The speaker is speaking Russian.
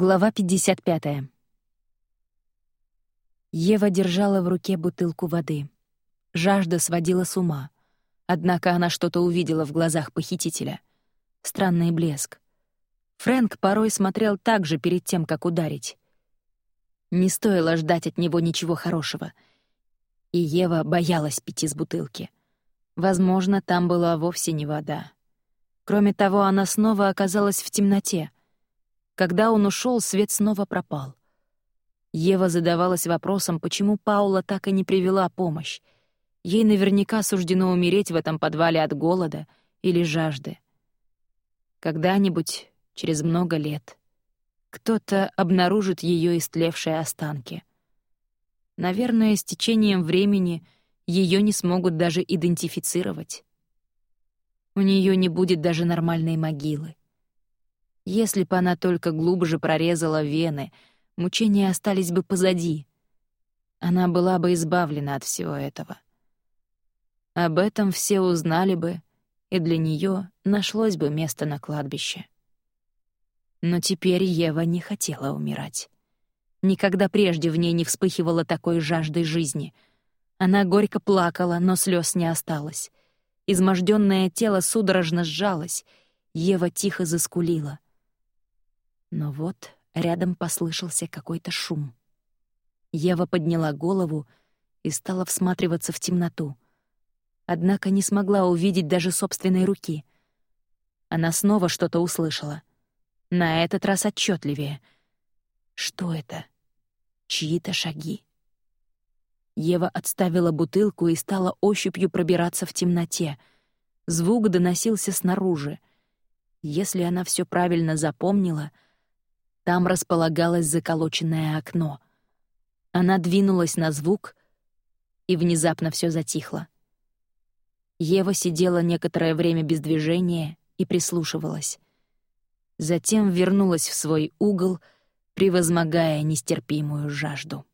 Глава 55. Ева держала в руке бутылку воды. Жажда сводила с ума. Однако она что-то увидела в глазах похитителя. Странный блеск. Фрэнк порой смотрел так же перед тем, как ударить. Не стоило ждать от него ничего хорошего. И Ева боялась пить из бутылки. Возможно, там была вовсе не вода. Кроме того, она снова оказалась в темноте — когда он ушел, свет снова пропал. Ева задавалась вопросом, почему Паула так и не привела помощь. Ей наверняка суждено умереть в этом подвале от голода или жажды. Когда-нибудь, через много лет, кто-то обнаружит ее истлевшие останки. Наверное, с течением времени ее не смогут даже идентифицировать. У нее не будет даже нормальной могилы. Если бы она только глубже прорезала вены, мучения остались бы позади. Она была бы избавлена от всего этого. Об этом все узнали бы, и для нее нашлось бы место на кладбище. Но теперь Ева не хотела умирать. Никогда прежде в ней не вспыхивала такой жаждой жизни. Она горько плакала, но слез не осталось. Изможденное тело судорожно сжалось, Ева тихо заскулила — но вот рядом послышался какой-то шум. Ева подняла голову и стала всматриваться в темноту. Однако не смогла увидеть даже собственной руки. Она снова что-то услышала. На этот раз отчетливее. Что это? Чьи-то шаги. Ева отставила бутылку и стала ощупью пробираться в темноте. Звук доносился снаружи. Если она все правильно запомнила — там располагалось заколоченное окно. Она двинулась на звук, и внезапно все затихло. Ева сидела некоторое время без движения и прислушивалась. Затем вернулась в свой угол, превозмогая нестерпимую жажду.